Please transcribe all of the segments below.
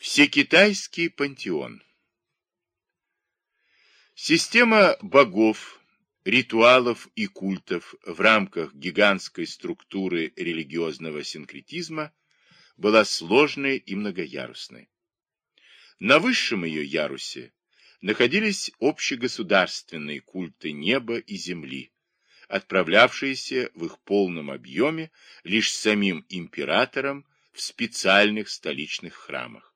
Всекитайский пантеон Система богов, ритуалов и культов в рамках гигантской структуры религиозного синкретизма была сложной и многоярусной. На высшем ее ярусе находились общегосударственные культы неба и земли, отправлявшиеся в их полном объеме лишь самим императором в специальных столичных храмах.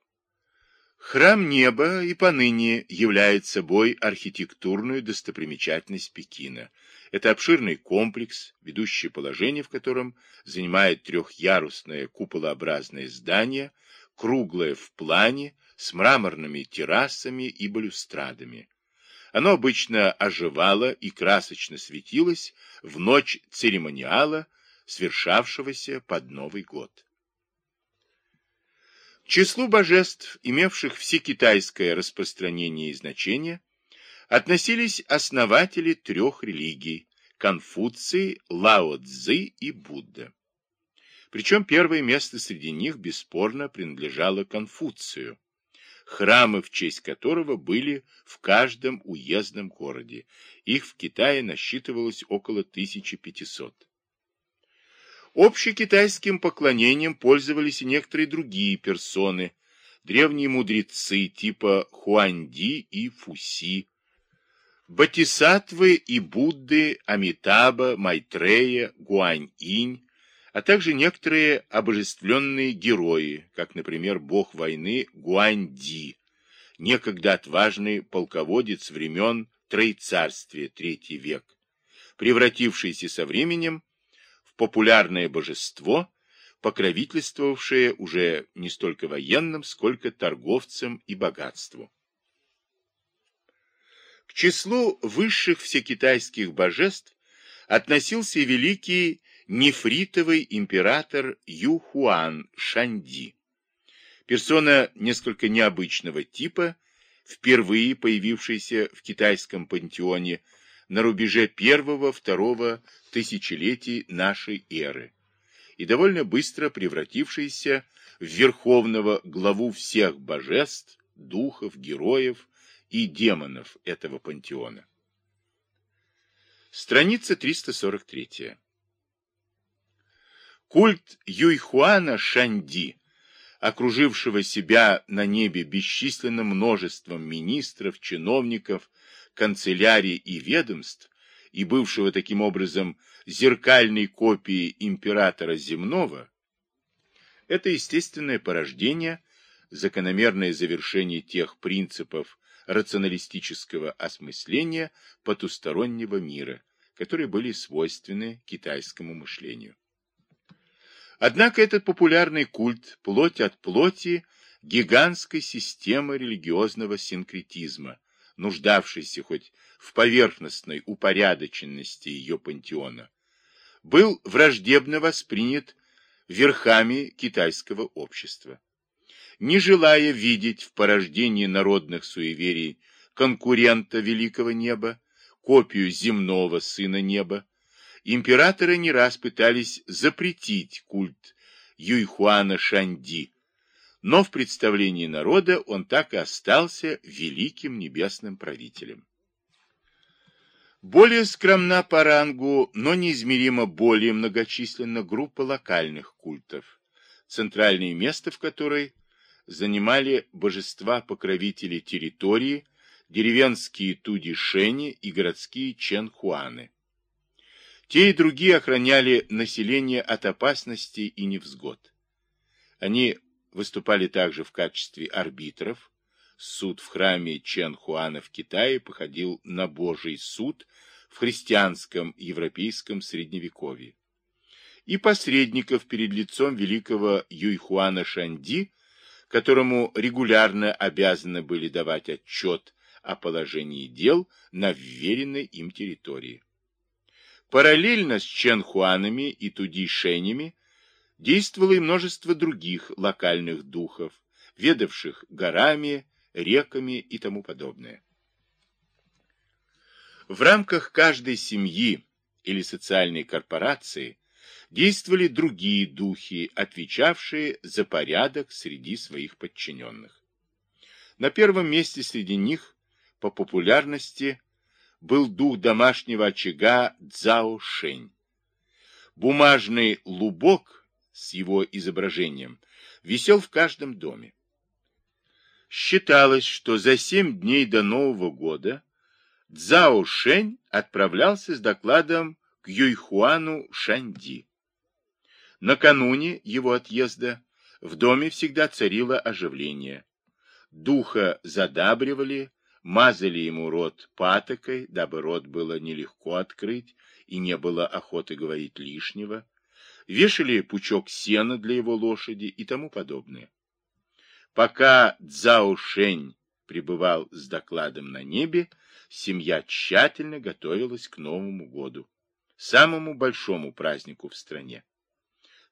Храм неба и поныне является собой архитектурную достопримечательность Пекина. Это обширный комплекс, ведущее положение в котором занимает трехъярусное куполообразное здание, круглое в плане, с мраморными террасами и балюстрадами. Оно обычно оживало и красочно светилось в ночь церемониала, свершавшегося под Новый год. Числу божеств, имевших всекитайское распространение и значение, относились основатели трех религий – Конфуций, Лао Цзы и Будда. Причем первое место среди них бесспорно принадлежало Конфуцию, храмы в честь которого были в каждом уездном городе. Их в Китае насчитывалось около 1500. Общекитайским поклонением пользовались и некоторые другие персоны, древние мудрецы типа Хуанди и Фуси, Батисатвы и Будды Амитаба, Майтрея, Гуань-инь, а также некоторые обожествленные герои, как, например, бог войны Гуань-ди, некогда отважный полководец времен Троецарствия, III век, превратившийся со временем популярное божество, покровительствовавшее уже не столько военным, сколько торговцам и богатству. К числу высших всекитайских божеств относился великий нефритовый император Юхуан Шанди. Персона несколько необычного типа, впервые появившаяся в китайском пантеоне на рубеже первого-второго тысячелетий нашей эры и довольно быстро превратившийся в верховного главу всех божеств, духов, героев и демонов этого пантеона. Страница 343. Культ Юйхуана Шанди, окружившего себя на небе бесчисленным множеством министров, чиновников, канцелярий и ведомств, и бывшего таким образом зеркальной копией императора земного, это естественное порождение, закономерное завершение тех принципов рационалистического осмысления потустороннего мира, которые были свойственны китайскому мышлению. Однако этот популярный культ, плоть от плоти, гигантской системы религиозного синкретизма, нуждавшийся хоть в поверхностной упорядоченности ее пантеона, был враждебно воспринят верхами китайского общества. Не желая видеть в порождении народных суеверий конкурента великого неба, копию земного сына неба, императоры не раз пытались запретить культ Юйхуана Шанди, но в представлении народа он так и остался великим небесным правителем. Более скромна по рангу, но неизмеримо более многочисленна группа локальных культов, центральное место в которой занимали божества-покровители территории, деревенские тудишени и городские ченхуаны. Те и другие охраняли население от опасностей и невзгод. Они выступали также в качестве арбитров. Суд в храме Чен-Хуана в Китае походил на Божий суд в христианском европейском средневековье. И посредников перед лицом великого Юйхуана Шанди, которому регулярно обязаны были давать отчет о положении дел на вверенной им территории. Параллельно с Ченхуанами и Тудишенями действовало и множество других локальных духов, ведавших горами, реками и тому подобное. В рамках каждой семьи или социальной корпорации действовали другие духи, отвечавшие за порядок среди своих подчиненных. На первом месте среди них по популярности был дух домашнего очага Цао Шень. Бумажный лубок с его изображением висел в каждом доме. Считалось, что за семь дней до Нового года Цао Шень отправлялся с докладом к Юйхуану Шанди. Накануне его отъезда в доме всегда царило оживление. Духа задабривали, мазали ему рот патокой, дабы рот было нелегко открыть и не было охоты говорить лишнего, вешали пучок сена для его лошади и тому подобное. Пока Цзао Шень пребывал с докладом на небе, семья тщательно готовилась к Новому году, самому большому празднику в стране.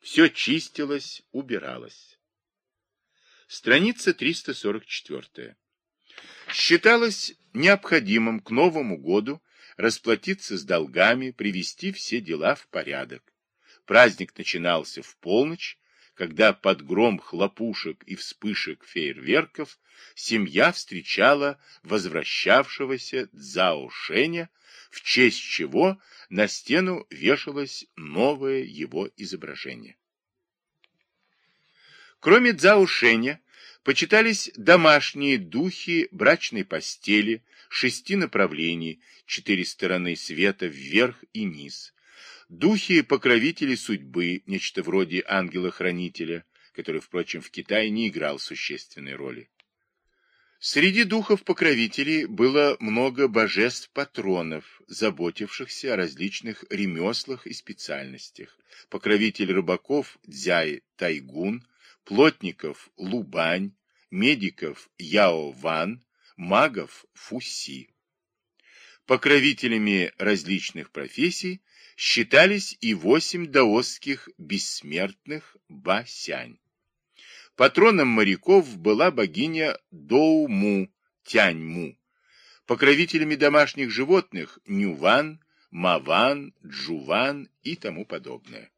Все чистилось, убиралось. Страница 344. Считалось необходимым к Новому году расплатиться с долгами, привести все дела в порядок. Праздник начинался в полночь, когда под гром хлопушек и вспышек фейерверков семья встречала возвращавшегося Цзао Шеня, в честь чего на стену вешалось новое его изображение. Кроме Цзао Шеня, почитались домашние духи брачной постели, шести направлений, четыре стороны света вверх и низ, духи-покровители судьбы, нечто вроде ангела-хранителя, который, впрочем, в Китае не играл существенной роли. Среди духов-покровителей было много божеств-патронов, заботившихся о различных ремеслах и специальностях. Покровитель рыбаков Дзяй Тайгун, плотников Лубань, медиков Яо Ван, магов Фуси. Покровителями различных профессий считались и восемь даосских бессмертных Ба-Сянь. Патроном моряков была богиня Доу-Му, Тянь-Му. Покровителями домашних животных Нюван, Маван, Джуван и тому подобное.